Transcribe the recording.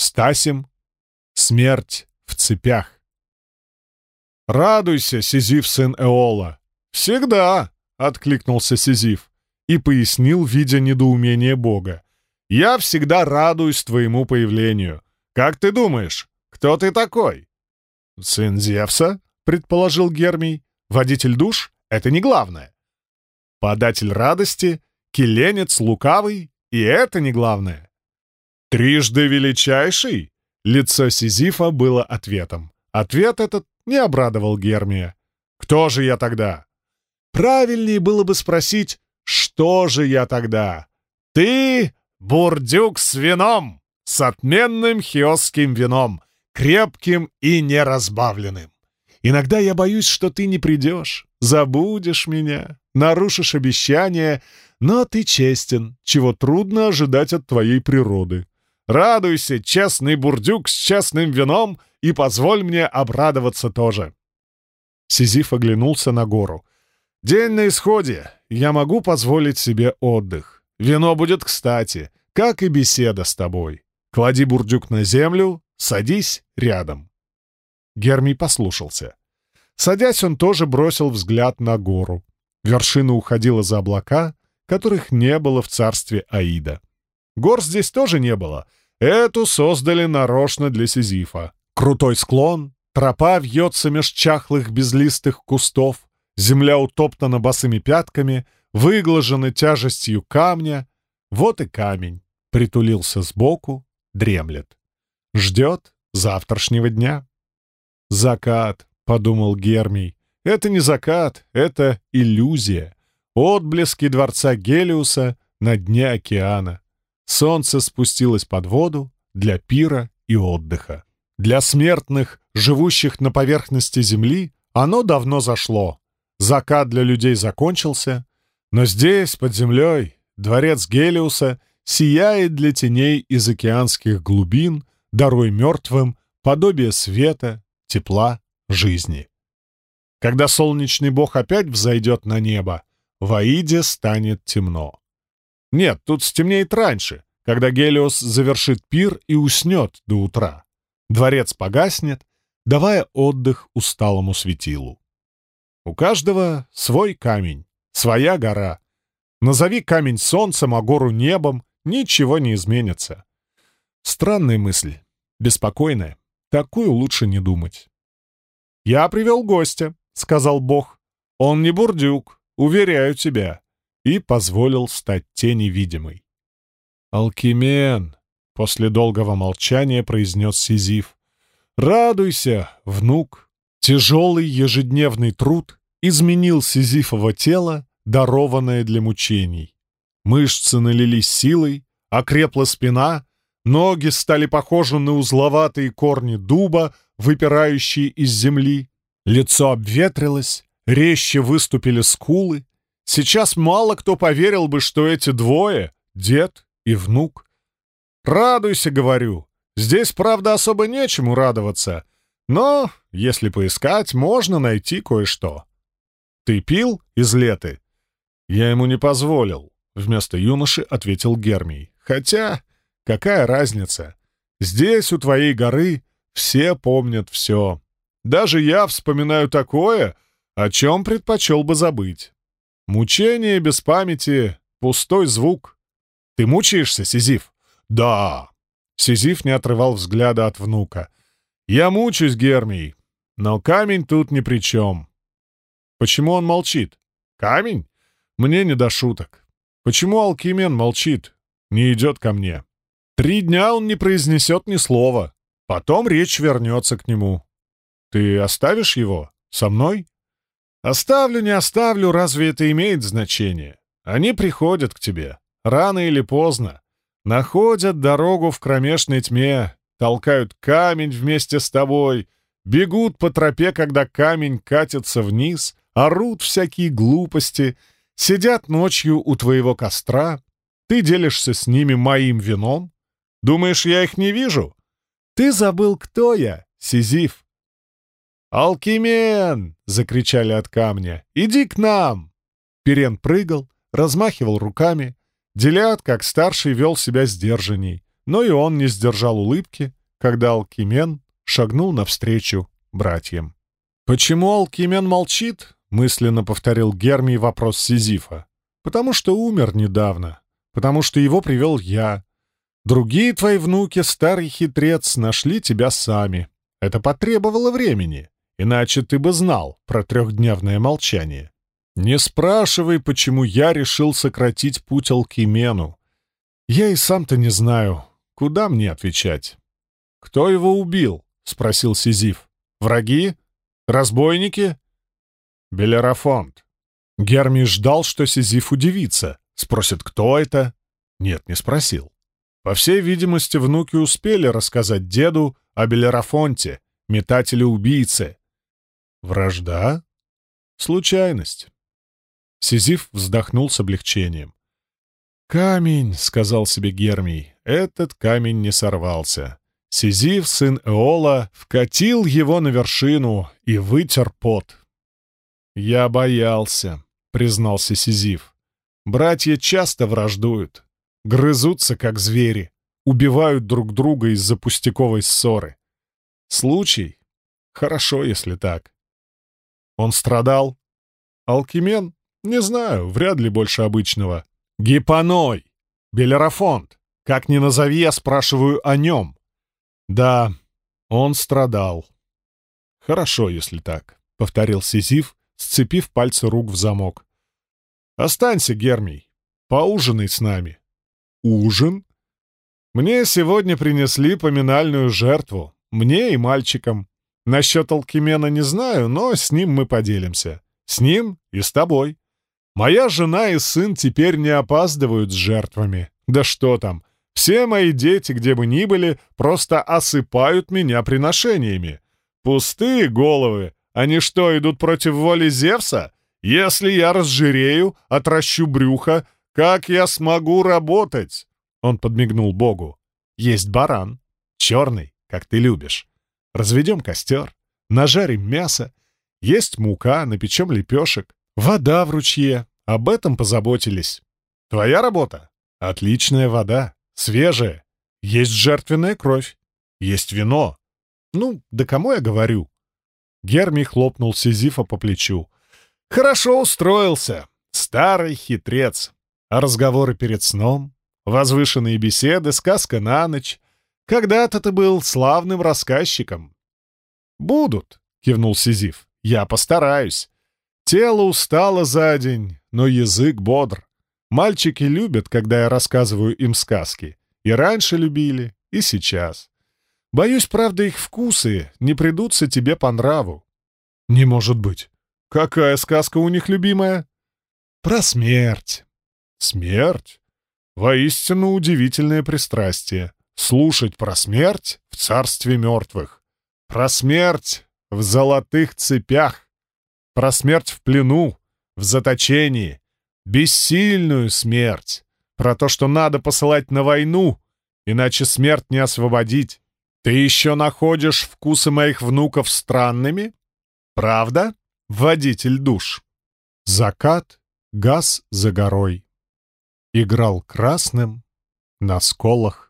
Стасим — смерть в цепях. «Радуйся, Сизиф, сын Эола!» «Всегда!» — откликнулся Сизиф и пояснил, видя недоумение Бога. «Я всегда радуюсь твоему появлению. Как ты думаешь, кто ты такой?» «Сын Зевса?» — предположил Гермий. «Водитель душ — это не главное. Податель радости, келенец лукавый — и это не главное. Трижды величайший?» Лицо Сизифа было ответом. Ответ этот не обрадовал Гермия. «Кто же я тогда?» Правильнее было бы спросить, что же я тогда? Ты бурдюк с вином, с отменным хиосским вином, крепким и неразбавленным. Иногда я боюсь, что ты не придешь, забудешь меня, нарушишь обещание, но ты честен, чего трудно ожидать от твоей природы. Радуйся, честный бурдюк с честным вином, и позволь мне обрадоваться тоже. Сизиф оглянулся на гору. «День на исходе. Я могу позволить себе отдых. Вино будет кстати, как и беседа с тобой. Клади бурдюк на землю, садись рядом». Гермий послушался. Садясь, он тоже бросил взгляд на гору. Вершина уходила за облака, которых не было в царстве Аида. Гор здесь тоже не было. Эту создали нарочно для Сизифа. Крутой склон, тропа вьется меж чахлых безлистых кустов, Земля утоптана босыми пятками, выглажена тяжестью камня. Вот и камень. Притулился сбоку, дремлет. Ждет завтрашнего дня. «Закат», — подумал Гермий. «Это не закат, это иллюзия. Отблески дворца Гелиуса на дне океана. Солнце спустилось под воду для пира и отдыха. Для смертных, живущих на поверхности Земли, оно давно зашло, Закат для людей закончился, но здесь, под землей, дворец Гелиуса сияет для теней из океанских глубин, даруя мертвым подобие света, тепла, жизни. Когда солнечный бог опять взойдет на небо, в Аиде станет темно. Нет, тут стемнеет раньше, когда Гелиос завершит пир и уснет до утра. Дворец погаснет, давая отдых усталому светилу. У каждого свой камень, своя гора. Назови камень солнцем, а гору небом, ничего не изменится. Странная мысль, беспокойная. Такую лучше не думать. «Я привел гостя», — сказал Бог. «Он не бурдюк, уверяю тебя», и позволил стать тени видимой. «Алкимен», — после долгого молчания произнес Сизиф, — «радуйся, внук, Тяжелый ежедневный труд изменил Сизифово тело, дарованное для мучений. Мышцы налились силой, окрепла спина, ноги стали похожи на узловатые корни дуба, выпирающие из земли. Лицо обветрилось, резче выступили скулы. Сейчас мало кто поверил бы, что эти двое — дед и внук. «Радуйся», — говорю. «Здесь, правда, особо нечему радоваться. Но, если поискать, можно найти кое-что. Ты пил из леты? Я ему не позволил, вместо юноши ответил Гермий. Хотя, какая разница? Здесь, у твоей горы, все помнят все. Даже я вспоминаю такое, о чем предпочел бы забыть. Мучение без памяти — пустой звук. Ты мучаешься, Сизиф? Да. Сизиф не отрывал взгляда от внука — «Я мучаюсь, Гермий, но камень тут ни при чем». «Почему он молчит?» «Камень? Мне не до шуток. Почему Алкимен молчит? Не идет ко мне. Три дня он не произнесет ни слова. Потом речь вернется к нему. Ты оставишь его? Со мной?» «Оставлю, не оставлю, разве это имеет значение? Они приходят к тебе, рано или поздно, находят дорогу в кромешной тьме, толкают камень вместе с тобой, бегут по тропе, когда камень катится вниз, орут всякие глупости, сидят ночью у твоего костра, ты делишься с ними моим вином. Думаешь, я их не вижу? Ты забыл, кто я, Сизиф. «Алкимен!» — закричали от камня. «Иди к нам!» Перен прыгал, размахивал руками. Делят, как старший, вел себя сдержанней но и он не сдержал улыбки, когда Алкимен шагнул навстречу братьям. «Почему Алкимен молчит?» — мысленно повторил Гермий вопрос Сизифа. «Потому что умер недавно. Потому что его привел я. Другие твои внуки, старый хитрец, нашли тебя сами. Это потребовало времени, иначе ты бы знал про трехдневное молчание. Не спрашивай, почему я решил сократить путь Алкимену. Я и сам-то не знаю, куда мне отвечать. «Кто его убил?» — спросил Сизиф. «Враги? Разбойники?» «Белерафонт». Герми ждал, что Сизиф удивится. Спросит, кто это? Нет, не спросил. По всей видимости, внуки успели рассказать деду о Белерафонте, метателе-убийце. Вражда? Случайность. Сизиф вздохнул с облегчением. «Камень», — сказал себе Гермий, — «этот камень не сорвался». Сизиф, сын Эола, вкатил его на вершину и вытер пот. «Я боялся», — признался Сизиф. «Братья часто враждуют, грызутся, как звери, убивают друг друга из-за пустяковой ссоры. Случай? Хорошо, если так. Он страдал? Алкимен? Не знаю, вряд ли больше обычного. Гипоной! Белерафонт! Как ни назови, я спрашиваю о нем. Да, он страдал. Хорошо, если так, — повторил Сизиф, сцепив пальцы рук в замок. Останься, Гермий, поужинай с нами. Ужин? Мне сегодня принесли поминальную жертву, мне и мальчикам. Насчет Алкимена не знаю, но с ним мы поделимся. С ним и с тобой. Моя жена и сын теперь не опаздывают с жертвами. Да что там, все мои дети, где бы ни были, просто осыпают меня приношениями. Пустые головы. Они что, идут против воли Зевса? Если я разжирею, отращу брюхо, как я смогу работать?» Он подмигнул Богу. «Есть баран. Черный, как ты любишь. Разведем костер, нажарим мясо. Есть мука, напечем лепешек. Вода в ручье. Об этом позаботились. Твоя работа? Отличная вода. Свежая. Есть жертвенная кровь. Есть вино. Ну, да кому я говорю?» Герми хлопнул Сизифа по плечу. «Хорошо устроился. Старый хитрец. А разговоры перед сном? Возвышенные беседы, сказка на ночь. Когда-то ты был славным рассказчиком». «Будут», — кивнул Сизиф. «Я постараюсь. Тело устало за день, но язык бодр. Мальчики любят, когда я рассказываю им сказки. И раньше любили, и сейчас. Боюсь, правда, их вкусы не придутся тебе по нраву». «Не может быть. Какая сказка у них любимая?» «Про смерть». «Смерть? Воистину удивительное пристрастие. Слушать про смерть в царстве мертвых. Про смерть в золотых цепях. Про смерть в плену, в заточении. Бессильную смерть. Про то, что надо посылать на войну, иначе смерть не освободить. Ты еще находишь вкусы моих внуков странными? Правда, водитель душ? Закат, газ за горой. Играл красным на сколах